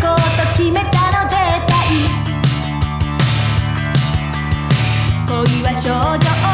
こうと決めたの絶対。恋は衝動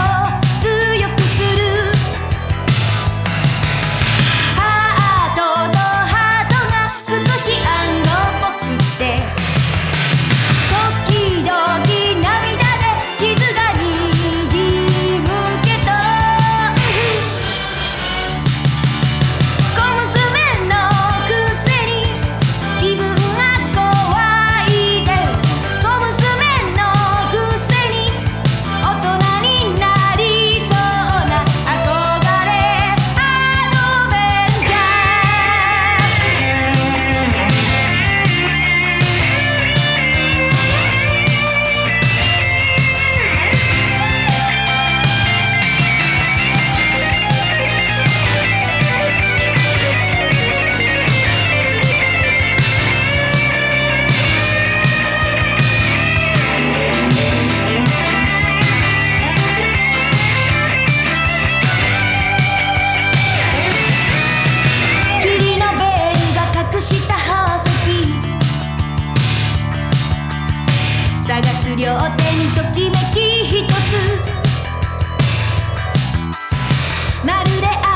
なたの